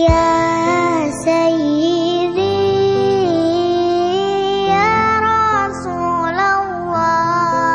يا سيدي يا رسول الله